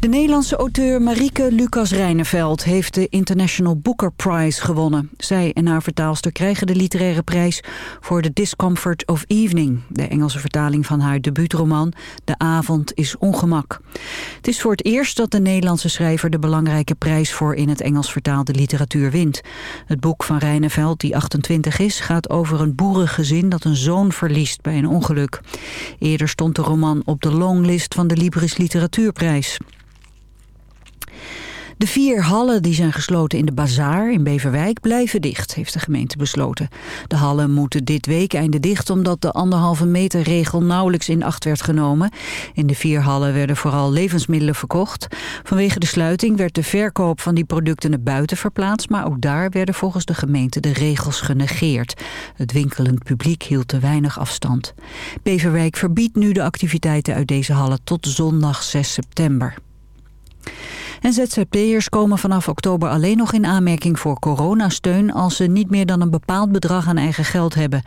De Nederlandse auteur Marieke Lucas Reineveld heeft de International Booker Prize gewonnen. Zij en haar vertaalster krijgen de literaire prijs voor The Discomfort of Evening. De Engelse vertaling van haar debuutroman De avond is ongemak. Het is voor het eerst dat de Nederlandse schrijver de belangrijke prijs voor in het Engels vertaalde literatuur wint. Het boek van Reineveld, die 28 is, gaat over een boerengezin dat een zoon verliest bij een ongeluk. Eerder stond de roman op de longlist van de Libris Literatuurprijs. De vier hallen die zijn gesloten in de bazaar in Beverwijk blijven dicht, heeft de gemeente besloten. De hallen moeten dit weekeinde dicht omdat de anderhalve meter regel nauwelijks in acht werd genomen. In de vier hallen werden vooral levensmiddelen verkocht. Vanwege de sluiting werd de verkoop van die producten naar buiten verplaatst, maar ook daar werden volgens de gemeente de regels genegeerd. Het winkelend publiek hield te weinig afstand. Beverwijk verbiedt nu de activiteiten uit deze hallen tot zondag 6 september. En ZZP'ers komen vanaf oktober alleen nog in aanmerking voor coronasteun... als ze niet meer dan een bepaald bedrag aan eigen geld hebben.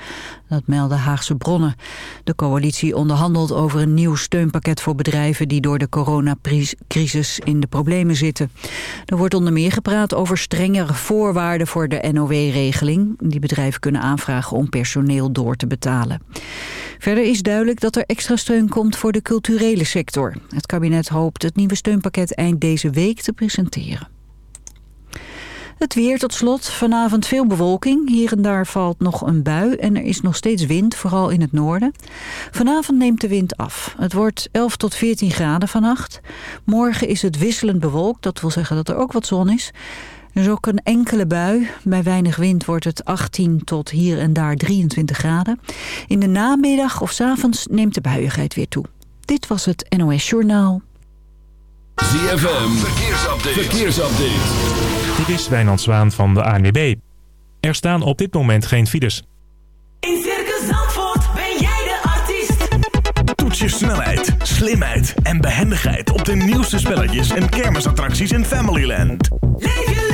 Dat melden Haagse bronnen. De coalitie onderhandelt over een nieuw steunpakket voor bedrijven... die door de coronacrisis in de problemen zitten. Er wordt onder meer gepraat over strengere voorwaarden voor de NOW-regeling. Die bedrijven kunnen aanvragen om personeel door te betalen. Verder is duidelijk dat er extra steun komt voor de culturele sector. Het kabinet hoopt het nieuwe steunpakket eind deze week te presenteren. Het weer tot slot. Vanavond veel bewolking. Hier en daar valt nog een bui en er is nog steeds wind, vooral in het noorden. Vanavond neemt de wind af. Het wordt 11 tot 14 graden vannacht. Morgen is het wisselend bewolkt. Dat wil zeggen dat er ook wat zon is. Er is ook een enkele bui. Bij weinig wind wordt het 18 tot hier en daar 23 graden. In de namiddag of s avonds neemt de buiigheid weer toe. Dit was het NOS Journaal. ZFM, verkeersupdate. verkeersupdate. Dit is Wijnand Zwaan van de ANWB. Er staan op dit moment geen files. In Circus Zandvoort ben jij de artiest. Toets je snelheid, slimheid en behendigheid op de nieuwste spelletjes en kermisattracties in Familyland. Leef je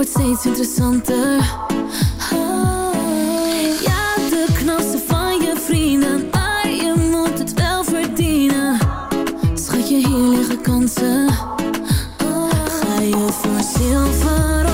wordt steeds interessanter. Ah, Ja, de knapste van je vrienden, maar je moet het wel verdienen. Schat je, hier liggen kansen. Ah, Ga je voor zilver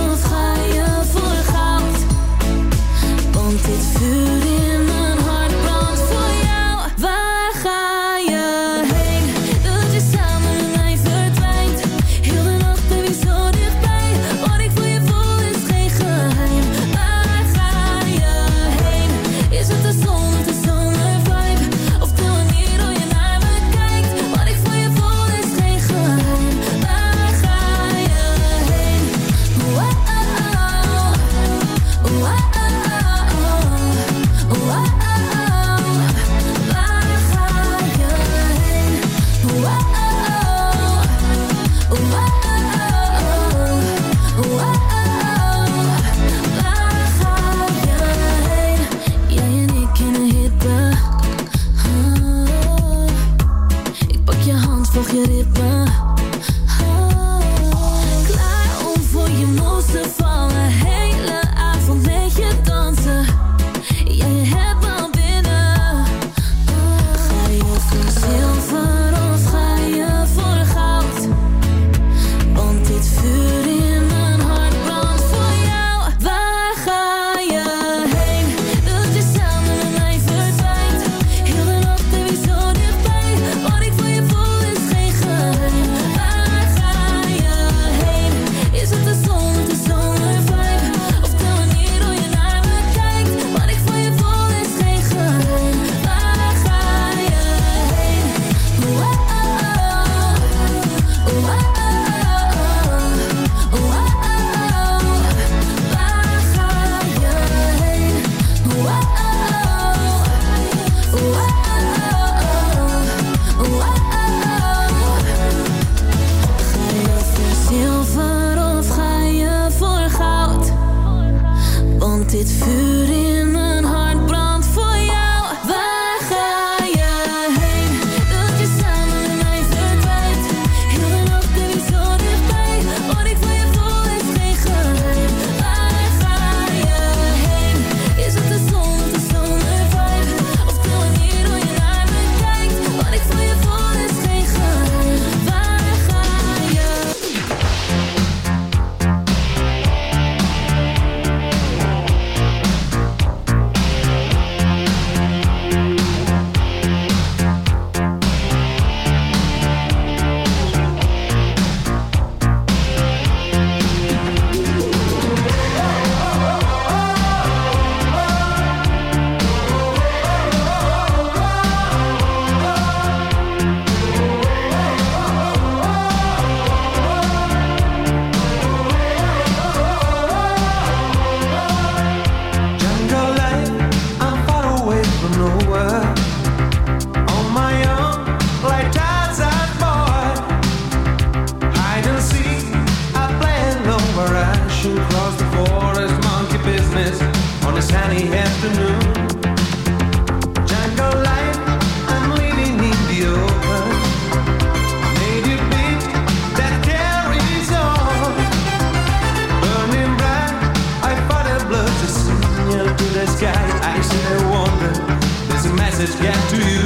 this get to you?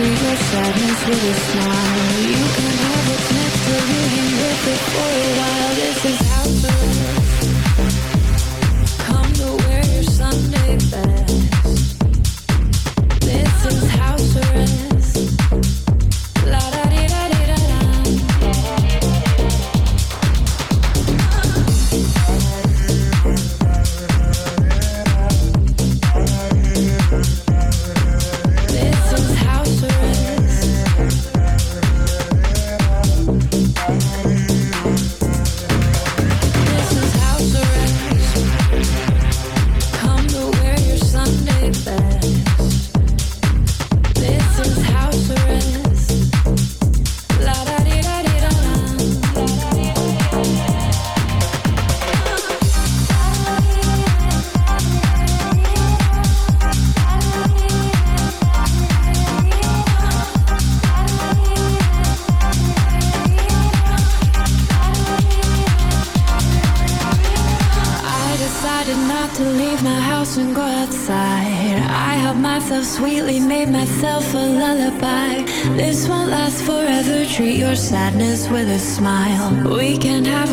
to your sadness with a smile. You can have what's next to you, you live it for a while. This is how. sadness with a smile. We can have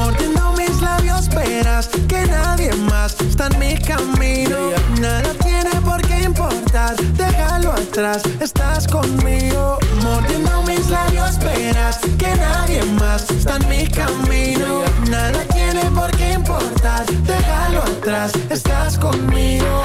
Mordiendo mis labios verás que nadie más está en mi camino. Nada tiene por qué importar, déjalo atrás, estás conmigo. Mordiendo mis labios verás que nadie más está en mi camino. Nada tiene por qué importar, déjalo atrás, estás conmigo.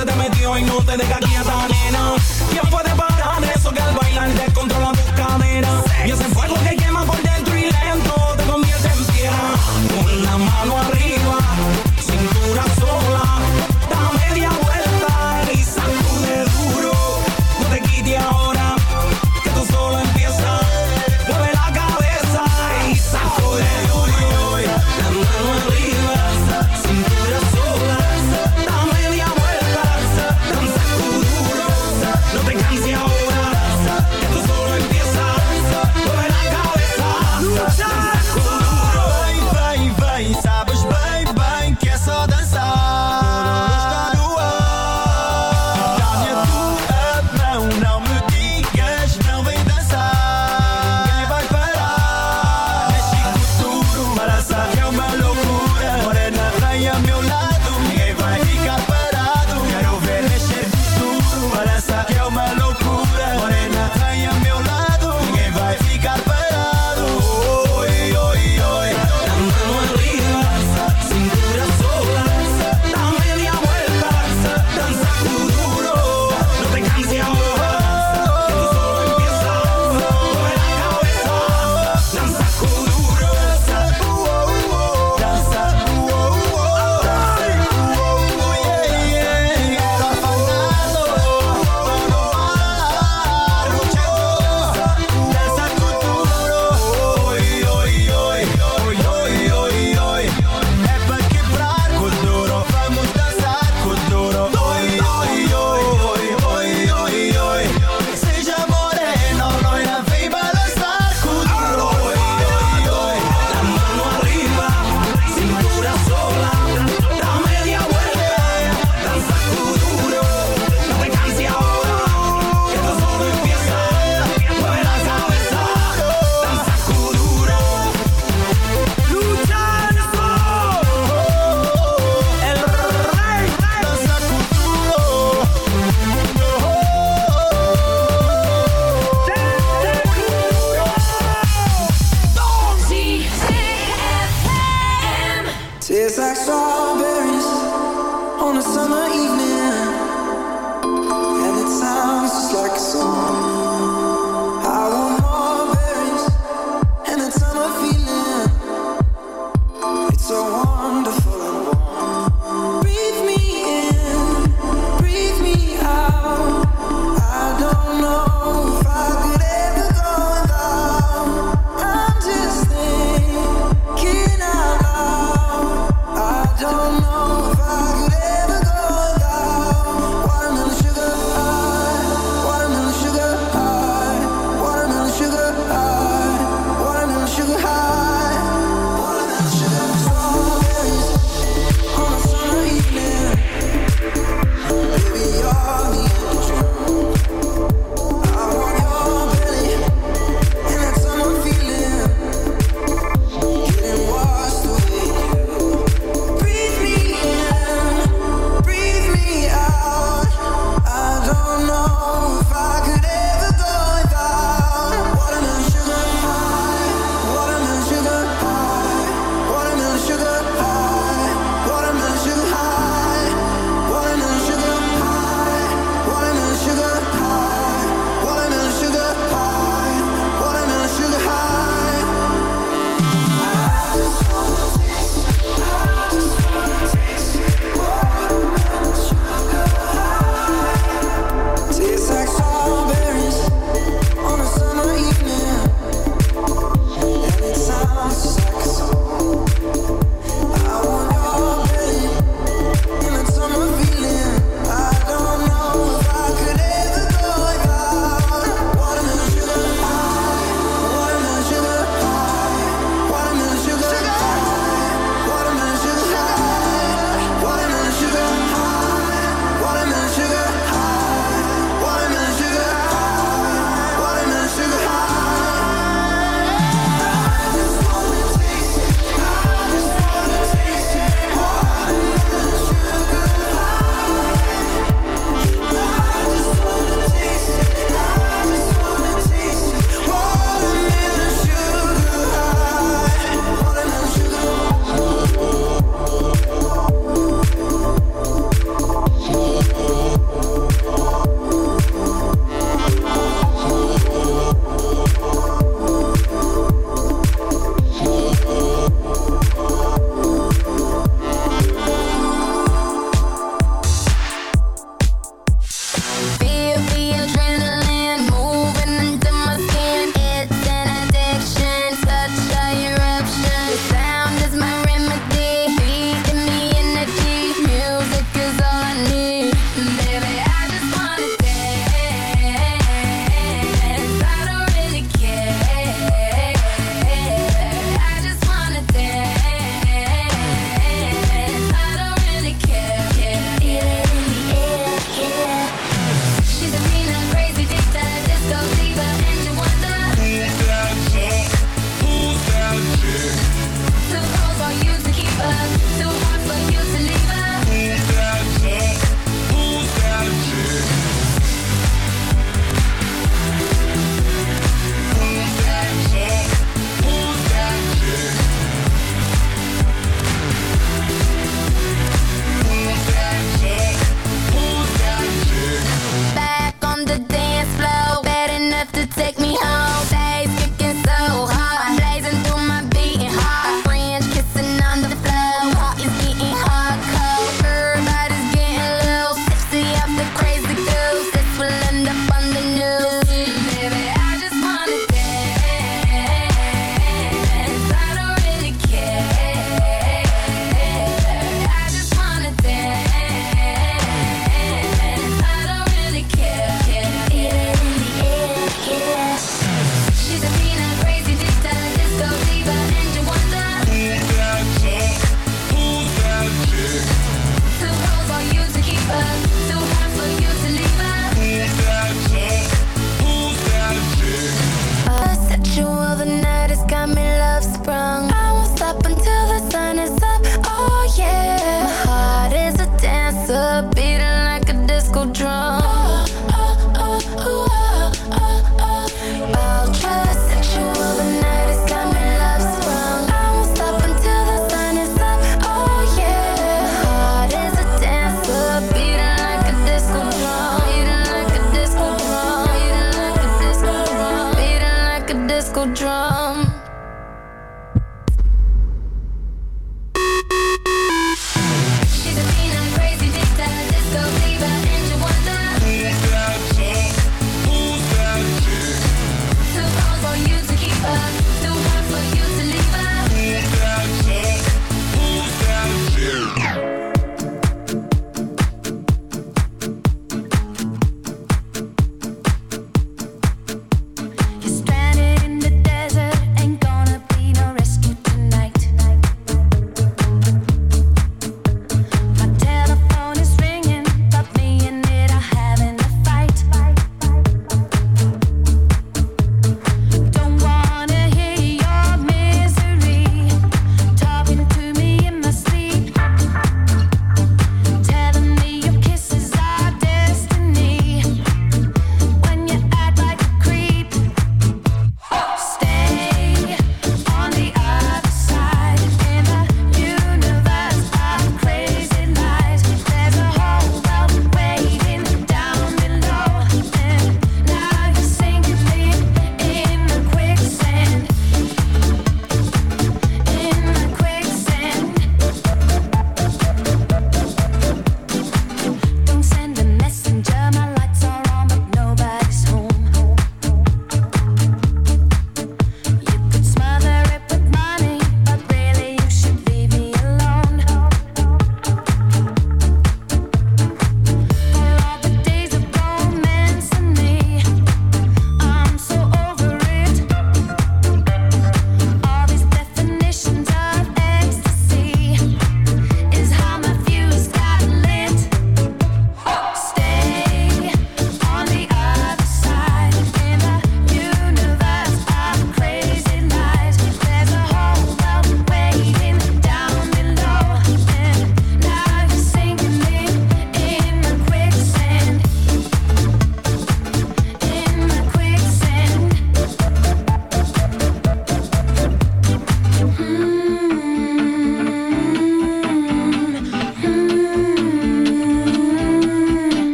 Se te metió y no te deja quieta,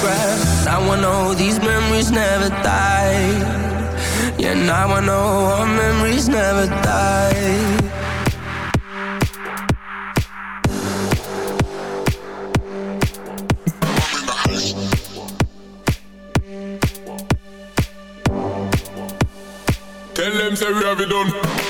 Photograph. Now I know these memories never die. Yeah, now I know our memories never die. Tell them say we have it done.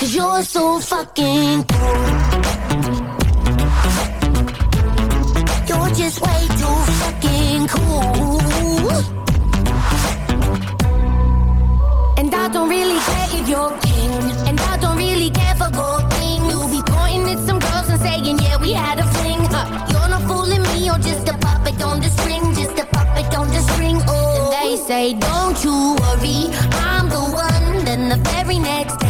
Cause you're so fucking cool. You're just way too fucking cool. And I don't really care if you're king. And I don't really care for gold thing. You'll be pointing at some girls and saying, yeah, we had a fling. Uh, you're not fooling me, you're just a puppet on the string. Just a puppet on the string, oh. And they say, don't you worry, I'm the one. Then the very next day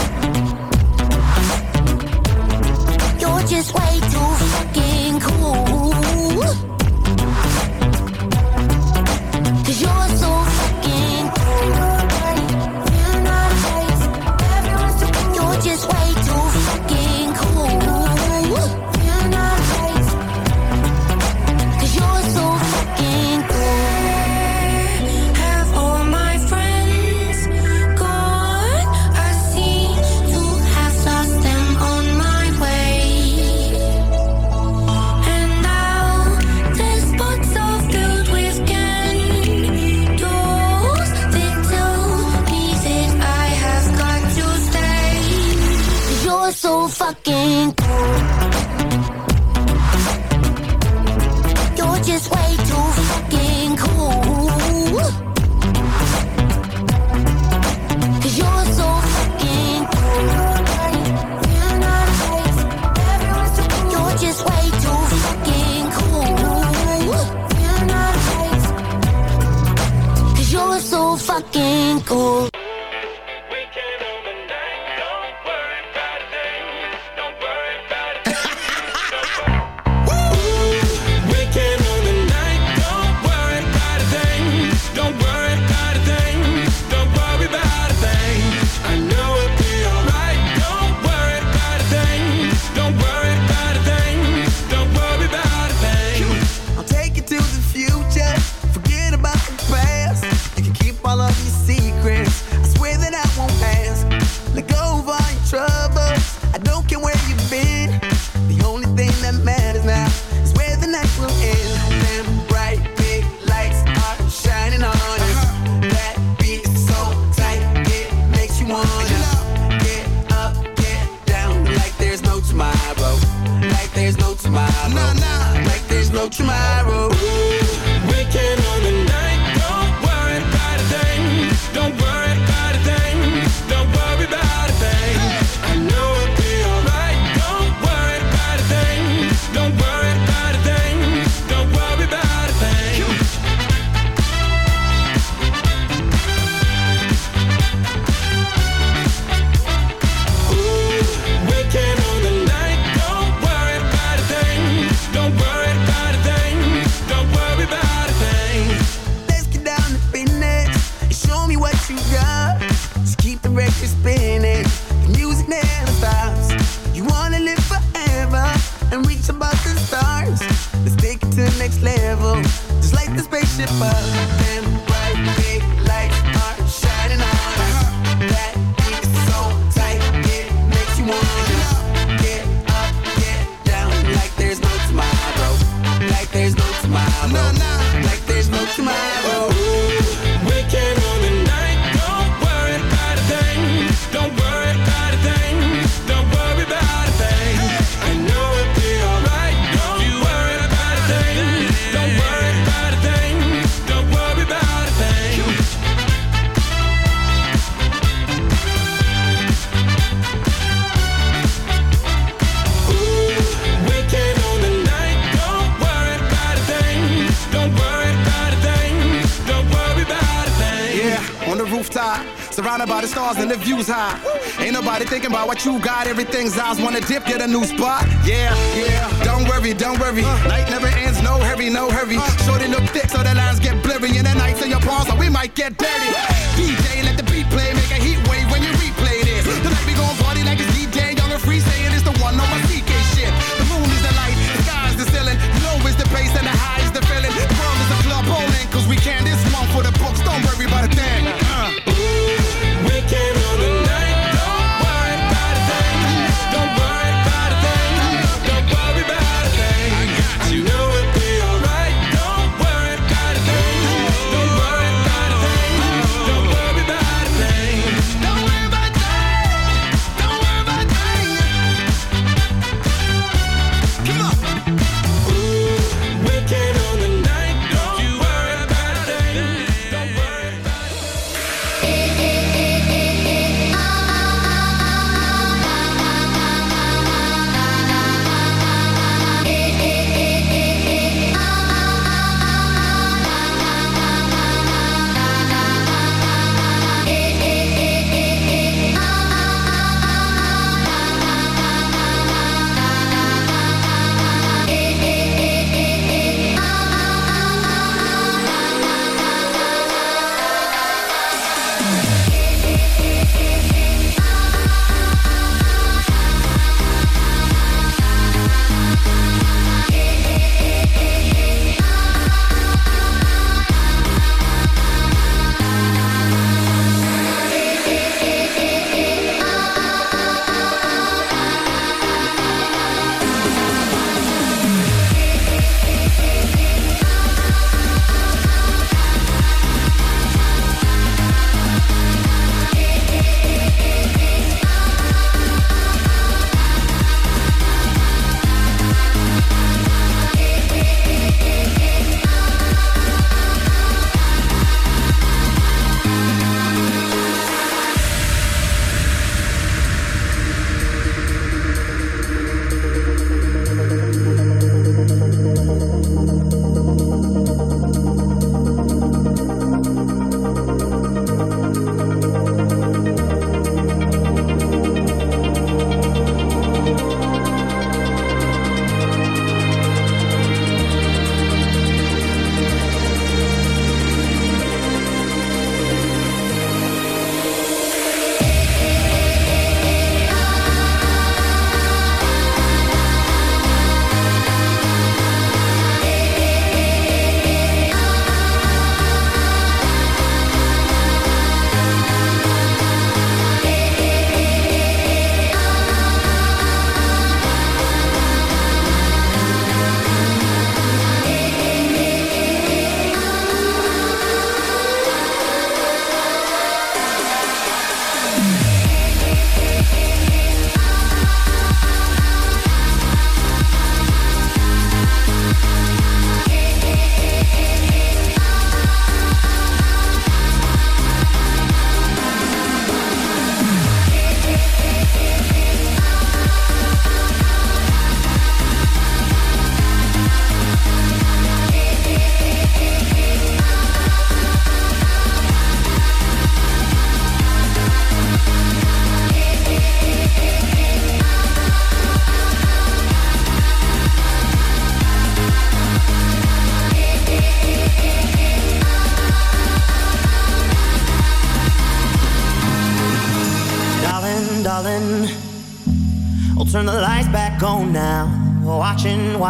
just way too fucking